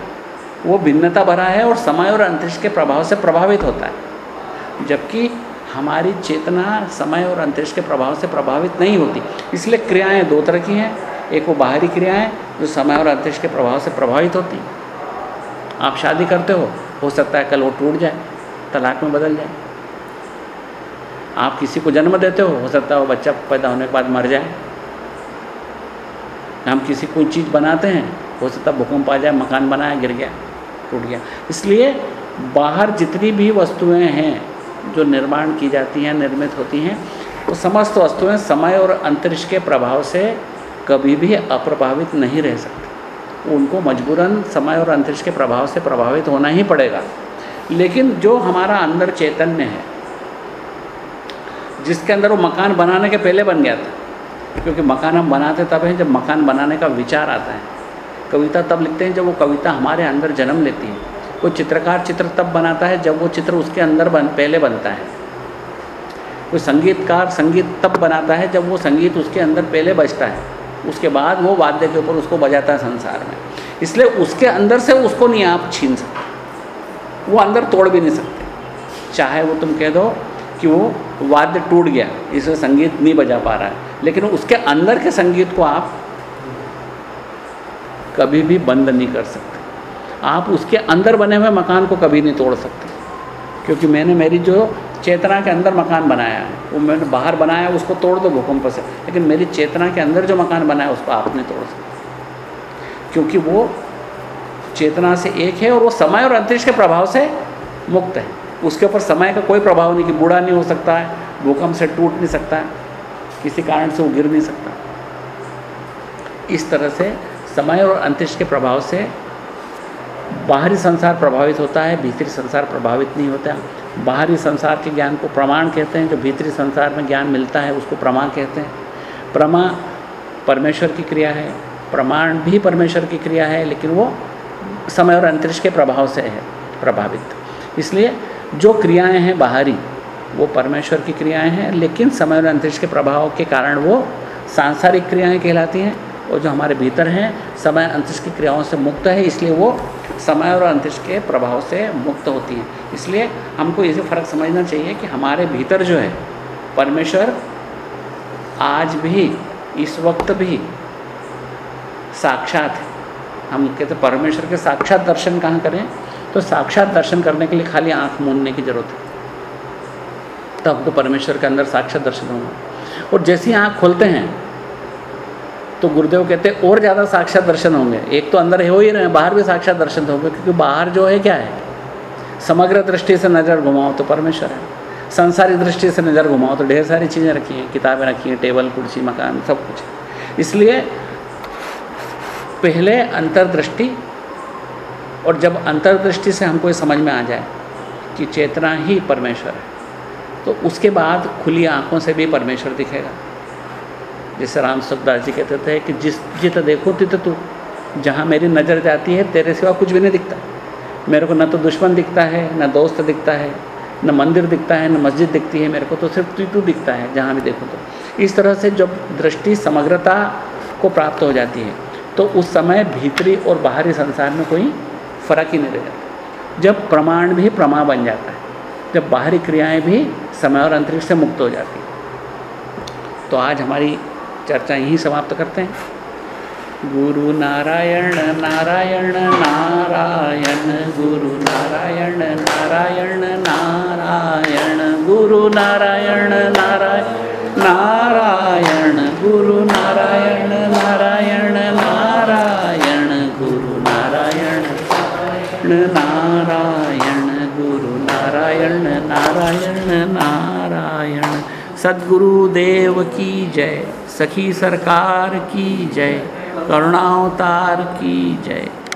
वो भिन्नता भरा है और समय और अंतरिक्ष के प्रभाव से प्रभावित होता है। जबकि हमारी चेतना समय और अंतरिक्ष के प्रभाव से प्रभावित नहीं होती। इसलिए क्रियाएँ दो तरह की हैं। एक वो बाहरी क्रियाएँ जो समय और अंतरिक्ष के प्रभाव से प्रभावित होती आप शादी करते हो हो सकता है कल वो टूट जाए, तलाक में बदल जाए। आप किसी को जन्म देते हो हो सकता है वो बच्चा पैदा होने के बाद मर जाए। हम किसी कोई चीज़ बनाते हैं, हो सकता है भूकंप आ जाए, मकान बनाया, गिर गया। टूट गया। इसलिए बाहर जितनी भी वस्तुएँ हैं जो निर्माण की जाती हैं, निर्मित होती हैं, वो समस्त वस्तुएँ समय और अंतरिक्ष के प्रभाव से कभी भी अप्रभावित नहीं रह सकती। उनको मजबूरन समय और अंतरिक्ष के प्रभाव से प्रभावित होना ही पड़ेगा। लेकिन जो हमारा अंदर चैतन्य है, जिसके अंदर वो मकान बनाने के पहले बन गया था, क्योंकि मकान हम बनाते तब हैं, जब मकान बनाने का विचार आता है। कविता तब लिखते हैं जब वो कविता हमारे अंदर जन्म लेती है। कोई चित्रकार चित्र तब बनाता है जब वो चित्र उसके अंदर बन, पहले बनता है। कोई संगीतकार संगीत तब बनाता है जब वो संगीत उसके अंदर पहले बजता है। उसके बाद वो वाद्य के ऊपर उसको बजाता है संसार में। इसलिए उसके अंदर से उसको नहीं आप छीन सकते। वो अंदर तोड़ भी नहीं सकते। चाहे वो तुम कह दो कि वो वाद्य टूट गया, इसलिए संगीत नहीं बजा पा रहा है। लेकिन उसके अंदर के संगीत को आप कभी भी बंद नहीं कर सकते। आप उसके अंदर बने हुए मकान को कभी नहीं तोड़ सकते। क्योंकि मैंने मेरी जो चेतना के अंदर मकान बनाया है, वो मैंने बाहर बनाया उसको तोड़ दो भूकंप से। लेकिन मेरी चेतना के अंदर जो मकान बनाया उसको आप नहीं तोड़ सकते। क्योंकि वो चेतना से एक है और वो समय और अंतरिक्ष के प्रभाव से मुक्त है। उसके ऊपर समय का कोई प्रभाव नहीं कि बूढ़ा नहीं हो सकता है, भूकंप से टूट नहीं सकता है, किसी कारण से वो गिर नहीं सकता। इस तरह से समय और अंतरिक्ष के प्रभाव से बाहरी संसार प्रभावित होता है, भीतरी संसार प्रभावित नहीं होता बाहरी संसार के ज्ञान को प्रमाण कहते हैं, जो भीतरी संसार में ज्ञान मिलता है, उसको प्रमा कहते हैं। प्रमा परमेश्वर की क्रिया है, प्रमाण भी परमेश्वर की क्रिया है, लेकिन वो समय और अंतरिक्ष के प्रभाव से है, प्रभावित। इसलिए जो क्रियाएँ हैं बाहरी, वो परमेश्वर की क्रियाएँ हैं, लेकिन समय और अंतरिक्ष के प्रभाव के कारण वो सांसारिक क्रियाएँ कहलाती हैं और जो हमारे भीतर हैं, समय अंतरिक्ष की क्रियाओं से मुक्त है, इसलिए वो समय और अंतरिक्ष के प्रभाव से मुक्त होती हैं। इसलिए हमको ये फ़र्क समझना चाहिए कि हमारे भीतर जो है, परमेश्वर आज भी, इस वक्त भी साक्षात है। हम कहते परमेश्वर के साक्षात दर्शन कहाँ करें? तो साक्षात दर्शन करने के लिए खाली आँख मूंदने की ज़रूरत है। तब हमको परमेश्वर के अंदर साक्षात दर्शन होगा। और जैसी आँख खोलते हैं तो गुरुदेव कहते हैं, और ज़्यादा साक्षात दर्शन होंगे। एक तो अंदर हो ही रहे बाहर भी साक्षात दर्शन होंगे, क्योंकि बाहर जो है क्या है? समग्र दृष्टि से नज़र घुमाओ तो परमेश्वर है। संसारी दृष्टि से नज़र घुमाओ तो ढेर सारी चीज़ें रखी हैं, किताबें रखी हैं, टेबल, कुर्सी, मकान, सब कुछ इसलिए पहले अंतर्दृष्टि और जब अंतर्दृष्टि से हमको ये समझ में आ जाए कि चेतना ही परमेश्वर है तो उसके बाद खुली आँखों से भी परमेश्वर दिखेगा। जैसे राम सुखदास जी कहते थे कि जिस जित देखो तित तू। जहाँ मेरी नज़र जाती है, तेरे सिवा कुछ भी नहीं दिखता। मेरे को न तो दुश्मन दिखता है, न दोस्त दिखता है, न मंदिर दिखता है, न मस्जिद दिखती है। मेरे को तो सिर्फ़ तू तू दिखता है, जहाँ भी देखो तो। इस तरह से जब दृष्टि समग्रता को प्राप्त हो जाती है तो उस समय भीतरी और बाहरी संसार में कोई फ़र्क ही नहीं रह जाता। जब प्रमाण भी प्रमा बन जाता है, जब बाहरी क्रियाएँ भी समय और अंतरिक्ष से मुक्त हो जाती तो आज हमारी चर्चा यहीं समाप्त करते हैं गुरु नारायण नारायण नारायण गुरु नारायण नारायण नारायण गुरु नारायण नारायण नारायण गुरु नारायण नारायण नारायण गुरु नारायण नारायण गुरु नारायण नारायण नारायण सदगुरुदेव की जय सखी सरकार की जय करुणावतार की जय।